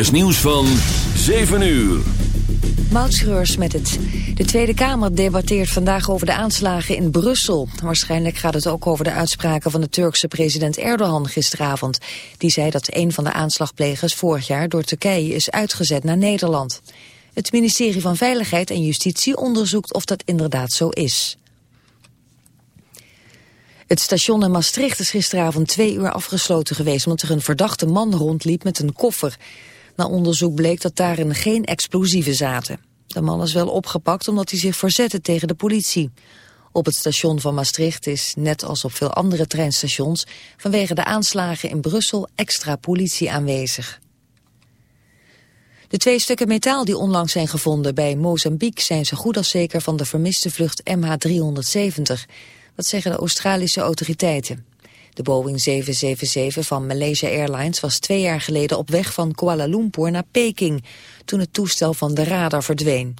is nieuws van 7 uur. Moutschreurs met het. De Tweede Kamer debatteert vandaag over de aanslagen in Brussel. Waarschijnlijk gaat het ook over de uitspraken van de Turkse president Erdogan gisteravond. Die zei dat een van de aanslagplegers vorig jaar door Turkije is uitgezet naar Nederland. Het ministerie van Veiligheid en Justitie onderzoekt of dat inderdaad zo is. Het station in Maastricht is gisteravond twee uur afgesloten geweest... omdat er een verdachte man rondliep met een koffer. Na onderzoek bleek dat daarin geen explosieven zaten. De man is wel opgepakt omdat hij zich verzette tegen de politie. Op het station van Maastricht is, net als op veel andere treinstations... vanwege de aanslagen in Brussel extra politie aanwezig. De twee stukken metaal die onlangs zijn gevonden bij Mozambique... zijn zo goed als zeker van de vermiste vlucht MH370. Dat zeggen de Australische autoriteiten. De Boeing 777 van Malaysia Airlines was twee jaar geleden op weg van Kuala Lumpur naar Peking, toen het toestel van de radar verdween.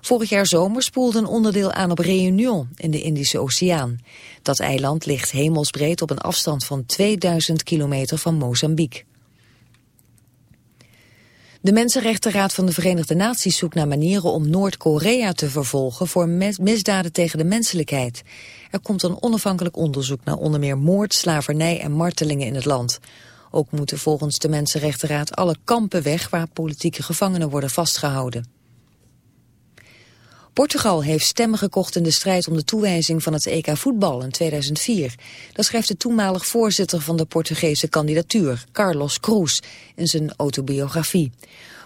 Vorig jaar zomer spoelde een onderdeel aan op Réunion in de Indische Oceaan. Dat eiland ligt hemelsbreed op een afstand van 2000 kilometer van Mozambique. De Mensenrechtenraad van de Verenigde Naties zoekt naar manieren om Noord-Korea te vervolgen voor misdaden tegen de menselijkheid. Er komt een onafhankelijk onderzoek naar onder meer moord, slavernij en martelingen in het land. Ook moeten volgens de Mensenrechtenraad alle kampen weg waar politieke gevangenen worden vastgehouden. Portugal heeft stemmen gekocht in de strijd om de toewijzing van het EK voetbal in 2004. Dat schrijft de toenmalig voorzitter van de Portugese kandidatuur, Carlos Cruz, in zijn autobiografie.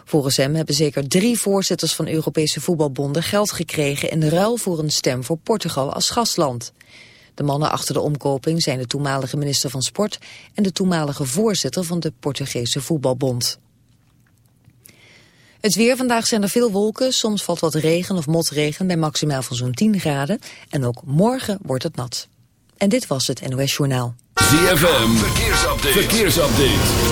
Volgens hem hebben zeker drie voorzitters van Europese voetbalbonden geld gekregen in ruil voor een stem voor Portugal als gastland. De mannen achter de omkoping zijn de toenmalige minister van Sport en de toenmalige voorzitter van de Portugese voetbalbond. Het weer, vandaag zijn er veel wolken, soms valt wat regen of motregen bij maximaal van zo'n 10 graden. En ook morgen wordt het nat. En dit was het NOS Journaal. ZFM, verkeersupdate. verkeersupdate.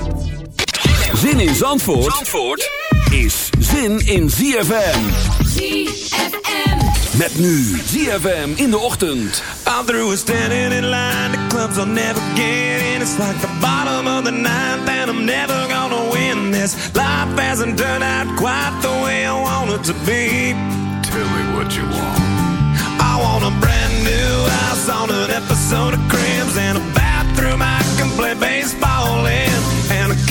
Zin in Zandvoort, Zandvoort is zin in ZFM. ZFM. Met nu ZFM in de ochtend. I'm through standing in line. The clubs I'll never get in. It's like the bottom of the ninth, and I'm never gonna win this. Life hasn't turned out quite the way I want it to be. Tell me what you want. I want a brand new house on an episode of Cribs and a bathroom I can play baseball in, and a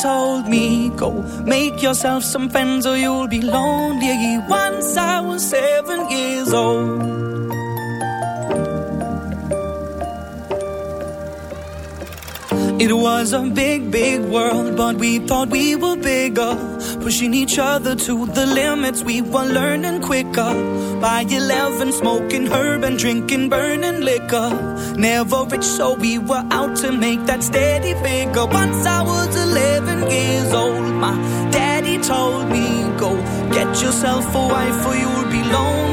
told me, Go make yourself some friends or you'll be lonely. Once I was seven years old. It was a big, big world, but we thought we were bigger. Pushing each other to the limits, we were learning quicker. By 11, smoking herb and drinking burning liquor. Never rich, so we were out to make that steady figure. Once I was 11 years old, my daddy told me, Go get yourself a wife or you'll be lonely.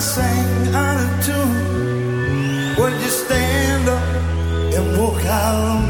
sang out of tune, would you stand up and walk out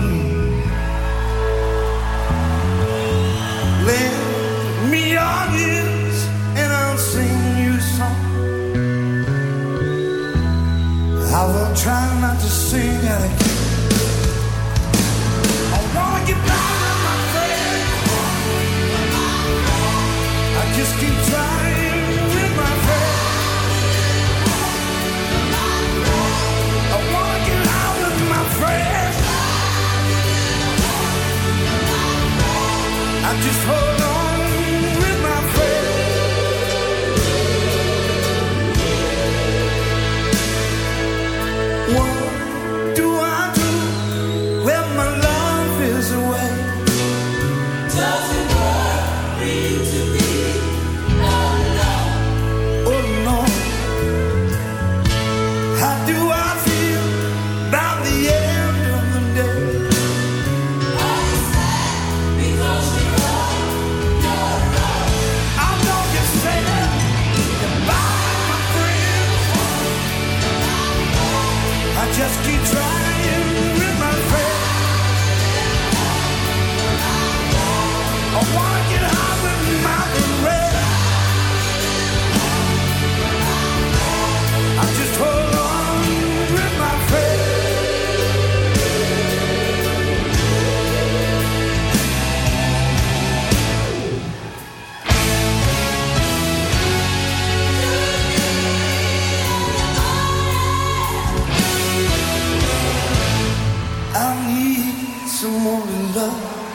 some more love.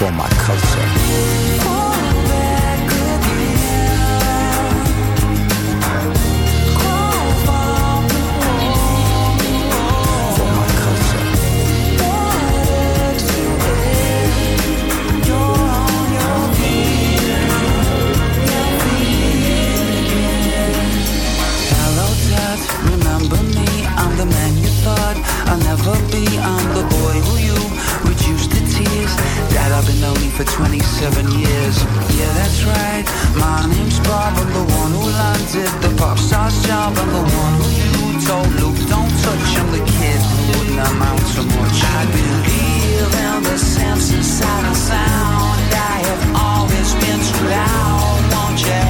for my culture. known me for 27 years. Yeah, that's right. My name's Bob. I'm the one who landed the pop star's job. I'm the one who told Luke, don't touch. I'm the kid who wouldn't amount to much. I believe in the sense inside of sound. I have always been too loud. Won't you?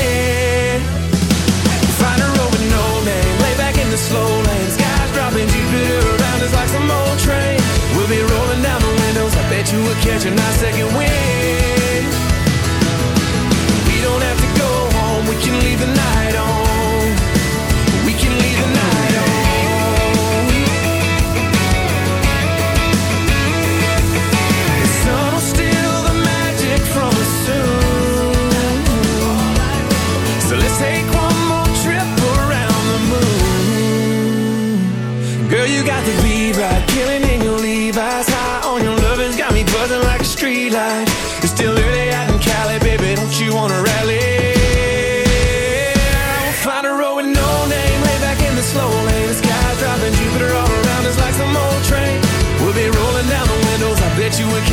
we're catching our second wind.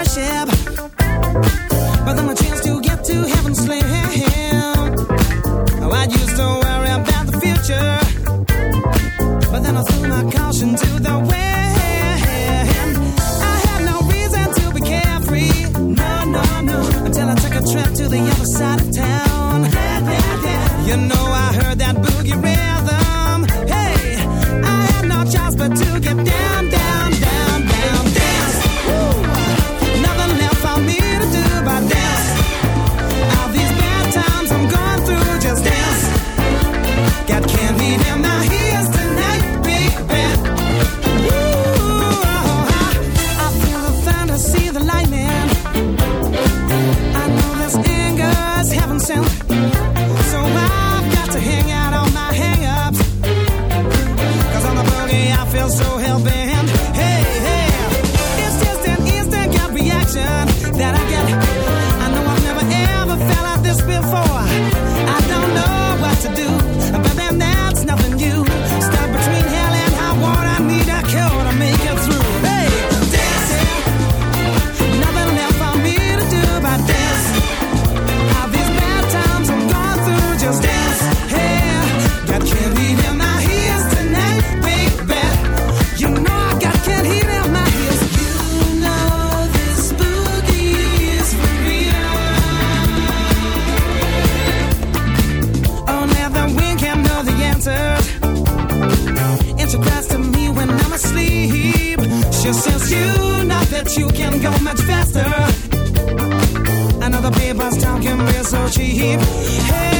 worship. But I'm a Hey.